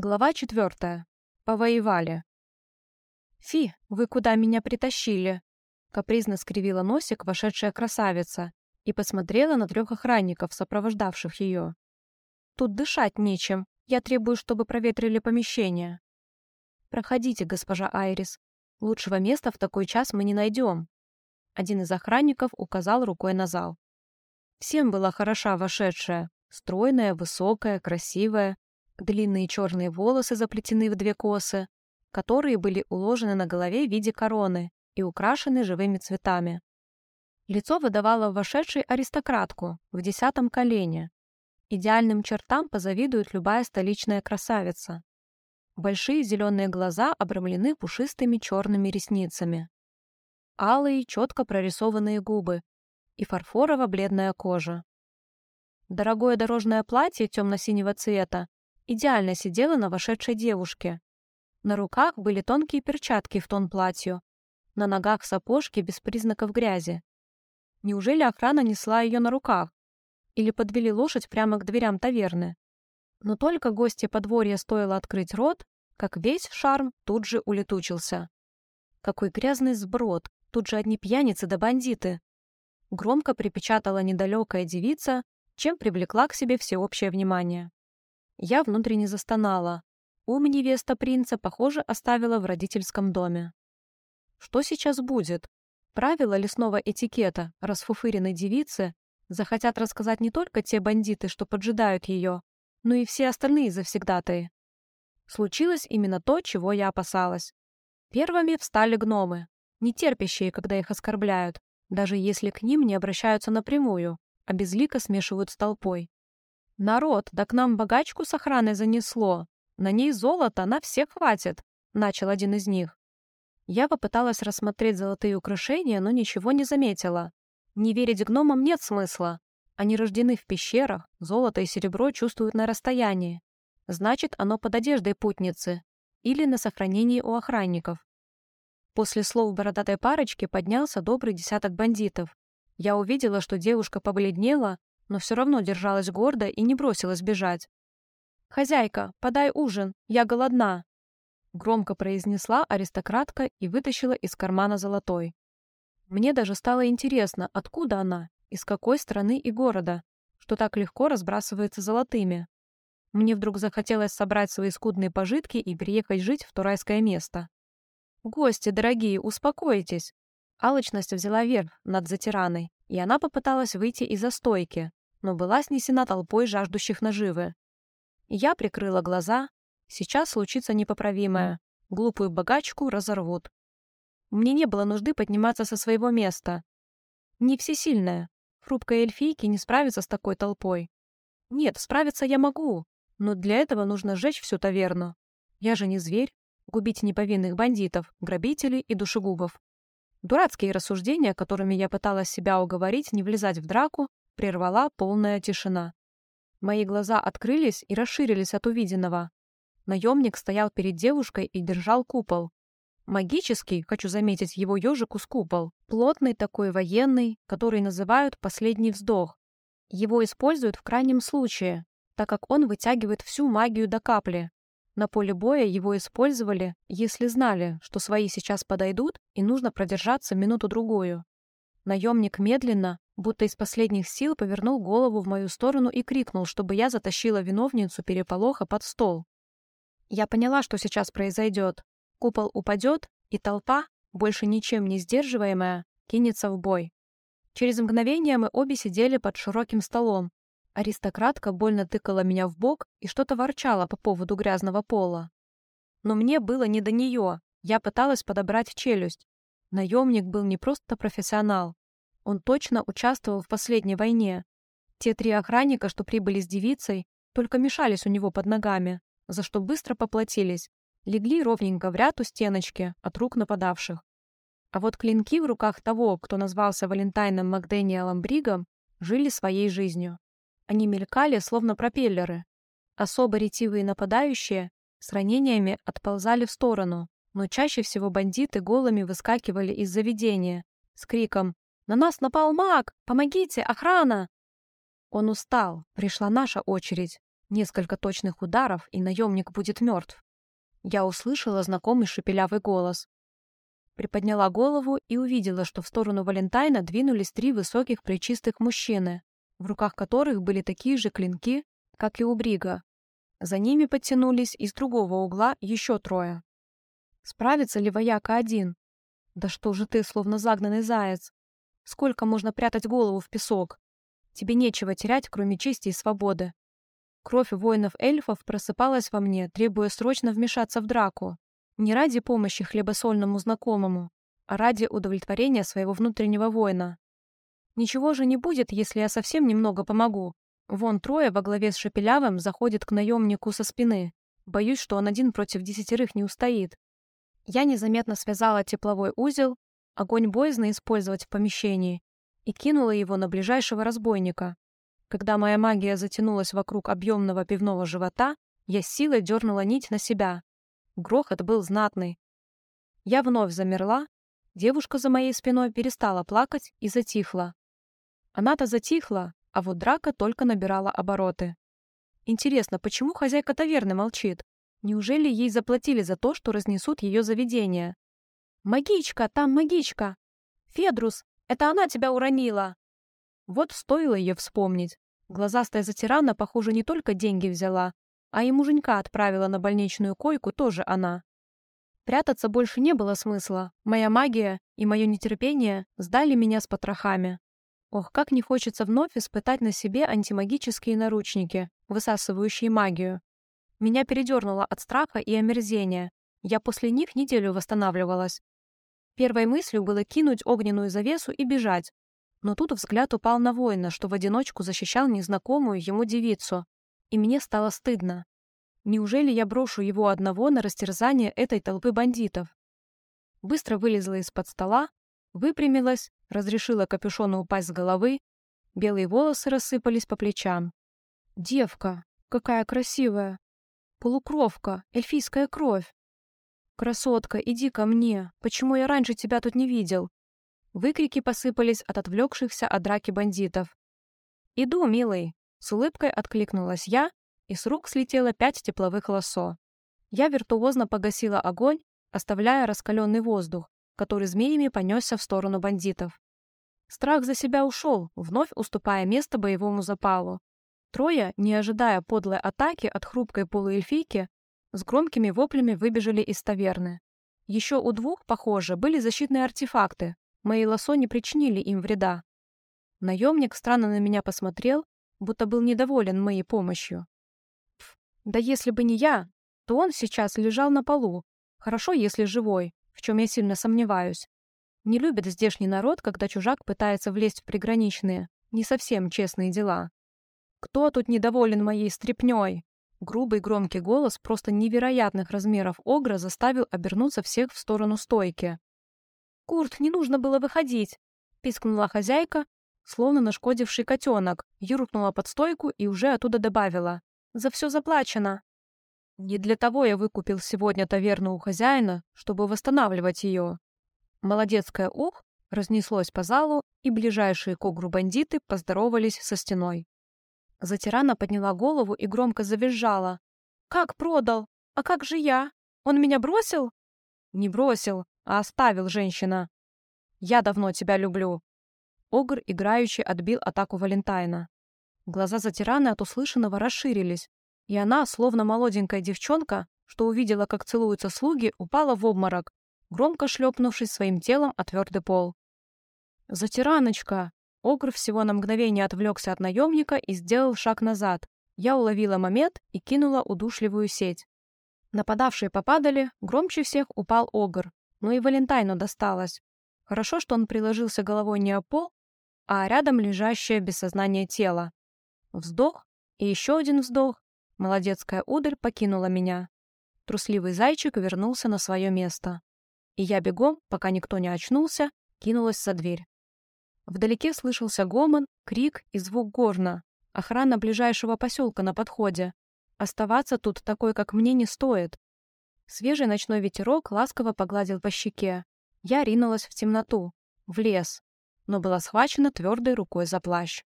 Глава четвертая. Повоевали. «Фи, вы куда меня притащили?» Капризно скривила носик вошедшая красавица и посмотрела на трех охранников, сопровождавших ее. «Тут дышать нечем. Я требую, чтобы проветрили помещение». «Проходите, госпожа Айрис. Лучшего места в такой час мы не найдем». Один из охранников указал рукой на зал. Всем была хороша вошедшая. Стройная, высокая, красивая, Длинные черные волосы заплетены в две косы, которые были уложены на голове в виде короны и украшены живыми цветами. Лицо выдавало вошедшей аристократку в десятом колене. Идеальным чертам позавидует любая столичная красавица. Большие зеленые глаза обрамлены пушистыми черными ресницами. Алые, четко прорисованные губы и фарфорово-бледная кожа. Дорогое дорожное платье темно-синего цвета идеально сидела на вошедшей девушке. На руках были тонкие перчатки в тон платью, на ногах сапожки без признаков грязи. Неужели охрана несла ее на руках? Или подвели лошадь прямо к дверям таверны? Но только гости подворья стоило открыть рот, как весь шарм тут же улетучился. Какой грязный сброд, тут же одни пьяницы да бандиты. Громко припечатала недалекая девица, чем привлекла к себе всеобщее внимание. Я внутренне застонала. Ум невеста принца, похоже, оставила в родительском доме. Что сейчас будет? Правила лесного этикета расфуфыренной девицы захотят рассказать не только те бандиты, что поджидают ее, но и все остальные завсегдатые. Случилось именно то, чего я опасалась. Первыми встали гномы, не терпящие, когда их оскорбляют, даже если к ним не обращаются напрямую, а безлико смешивают с толпой. «Народ, да к нам богачку с охраной занесло. На ней золото, на всех хватит», — начал один из них. Я попыталась рассмотреть золотые украшения, но ничего не заметила. Не верить гномам нет смысла. Они рождены в пещерах, золото и серебро чувствуют на расстоянии. Значит, оно под одеждой путницы или на сохранении у охранников. После слов бородатой парочки поднялся добрый десяток бандитов. Я увидела, что девушка побледнела, но все равно держалась гордо и не бросилась бежать. «Хозяйка, подай ужин, я голодна!» Громко произнесла аристократка и вытащила из кармана золотой. Мне даже стало интересно, откуда она, из какой страны и города, что так легко разбрасывается золотыми. Мне вдруг захотелось собрать свои скудные пожитки и переехать жить в то райское место. «Гости, дорогие, успокойтесь!» Алочность взяла верх над затираной, и она попыталась выйти из-за стойки, но была снесена толпой жаждущих наживы. Я прикрыла глаза. Сейчас случится непоправимое. Глупую богачку разорвут. Мне не было нужды подниматься со своего места. Не всесильная. Хрупкая эльфийки не справится с такой толпой. Нет, справиться я могу, но для этого нужно сжечь всю таверну. Я же не зверь, губить неповинных бандитов, грабителей и душегубов. Дурацкие рассуждения, которыми я пыталась себя уговорить не влезать в драку, прервала полная тишина. Мои глаза открылись и расширились от увиденного. Наемник стоял перед девушкой и держал купол. Магический, хочу заметить, его ежику с купол. Плотный такой военный, который называют «последний вздох». Его используют в крайнем случае, так как он вытягивает всю магию до капли. На поле боя его использовали, если знали, что свои сейчас подойдут и нужно продержаться минуту-другую. Наемник медленно, будто из последних сил повернул голову в мою сторону и крикнул, чтобы я затащила виновницу переполоха под стол. Я поняла, что сейчас произойдет. Купол упадет, и толпа, больше ничем не сдерживаемая, кинется в бой. Через мгновение мы обе сидели под широким столом. Аристократка больно тыкала меня в бок и что-то ворчала по поводу грязного пола. Но мне было не до нее. Я пыталась подобрать челюсть. Наемник был не просто профессионал, он точно участвовал в последней войне. Те три охранника, что прибыли с девицей, только мешались у него под ногами, за что быстро поплатились. Легли ровненько в ряд у стеночки от рук нападавших. А вот клинки в руках того, кто назвался Валентайном Макдэниелом Бригом, жили своей жизнью. Они мелькали, словно пропеллеры. Особо ретивые нападающие с ранениями отползали в сторону, но чаще всего бандиты голыми выскакивали из заведения с криком на нас напал маг! Помогите, охрана!» Он устал, пришла наша очередь. Несколько точных ударов, и наемник будет мертв. Я услышала знакомый шепелявый голос. Приподняла голову и увидела, что в сторону Валентайна двинулись три высоких плечистых мужчины, в руках которых были такие же клинки, как и у Брига. За ними подтянулись из другого угла еще трое. Справится ли вояка один? Да что же ты, словно загнанный заяц? Сколько можно прятать голову в песок? Тебе нечего терять, кроме чести и свободы. Кровь воинов-эльфов просыпалась во мне, требуя срочно вмешаться в драку. Не ради помощи хлебосольному знакомому, а ради удовлетворения своего внутреннего воина. Ничего же не будет, если я совсем немного помогу. Вон трое во главе с Шепелявым заходят к наемнику со спины. Боюсь, что он один против десятерых не устоит. Я незаметно связала тепловой узел, огонь боязно использовать в помещении, и кинула его на ближайшего разбойника. Когда моя магия затянулась вокруг объемного пивного живота, я силой дернула нить на себя. Грохот был знатный. Я вновь замерла, девушка за моей спиной перестала плакать и затихла. Она-то затихла, а вот драка только набирала обороты. Интересно, почему хозяйка таверны молчит? Неужели ей заплатили за то, что разнесут ее заведение? «Магичка, там магичка! Федрус, это она тебя уронила!» Вот стоило ее вспомнить. Глазастая затирана, похоже, не только деньги взяла, а и муженька отправила на больничную койку тоже она. Прятаться больше не было смысла. Моя магия и мое нетерпение сдали меня с потрохами. Ох, как не хочется вновь испытать на себе антимагические наручники, высасывающие магию. Меня передернуло от страха и омерзения. Я после них неделю восстанавливалась. Первой мыслью было кинуть огненную завесу и бежать. Но тут взгляд упал на воина, что в одиночку защищал незнакомую ему девицу. И мне стало стыдно. Неужели я брошу его одного на растерзание этой толпы бандитов? Быстро вылезла из-под стола, выпрямилась, разрешила капюшону упасть с головы, белые волосы рассыпались по плечам. «Девка! Какая красивая! Полукровка! Эльфийская кровь! Красотка, иди ко мне! Почему я раньше тебя тут не видел?» Выкрики посыпались от отвлекшихся от драки бандитов. «Иду, милый!» — с улыбкой откликнулась я, и с рук слетело пять тепловых лосо. Я виртуозно погасила огонь, оставляя раскаленный воздух, который змеями понесся в сторону бандитов. Страх за себя ушел, вновь уступая место боевому запалу. Трое, не ожидая подлой атаки от хрупкой полуэльфийки, с громкими воплями выбежали из таверны. Еще у двух, похоже, были защитные артефакты. Мои лосо не причинили им вреда. Наемник странно на меня посмотрел, будто был недоволен моей помощью. Пф, да если бы не я, то он сейчас лежал на полу. Хорошо, если живой в чем я сильно сомневаюсь. Не любит здешний народ, когда чужак пытается влезть в приграничные, не совсем честные дела. «Кто тут недоволен моей стряпнёй?» Грубый громкий голос просто невероятных размеров огра заставил обернуться всех в сторону стойки. «Курт, не нужно было выходить!» — пискнула хозяйка, словно нашкодивший котенок, юркнула под стойку и уже оттуда добавила. «За все заплачено!» Не для того я выкупил сегодня таверну у хозяина, чтобы восстанавливать ее. Молодецкое ух разнеслось по залу, и ближайшие к огру бандиты поздоровались со стеной. Затирана подняла голову и громко завизжала. «Как продал? А как же я? Он меня бросил?» «Не бросил, а оставил женщина. Я давно тебя люблю». Огр, играющий, отбил атаку Валентайна. Глаза Затираны от услышанного расширились. И она, словно молоденькая девчонка, что увидела, как целуются слуги, упала в обморок, громко шлепнувшись своим телом о твердый пол. «Затираночка!» Огр всего на мгновение отвлекся от наемника и сделал шаг назад. Я уловила момент и кинула удушливую сеть. Нападавшие попадали, громче всех упал Огр, но и Валентайну досталось. Хорошо, что он приложился головой не о пол, а рядом лежащее без сознания тело. Вздох и еще один вздох, Молодецкая удаль покинула меня. Трусливый зайчик вернулся на свое место. И я бегом, пока никто не очнулся, кинулась за дверь. Вдалеке слышался гомон, крик и звук горна. Охрана ближайшего поселка на подходе. Оставаться тут такой, как мне, не стоит. Свежий ночной ветерок ласково погладил по щеке. Я ринулась в темноту, в лес, но была схвачена твердой рукой за плащ.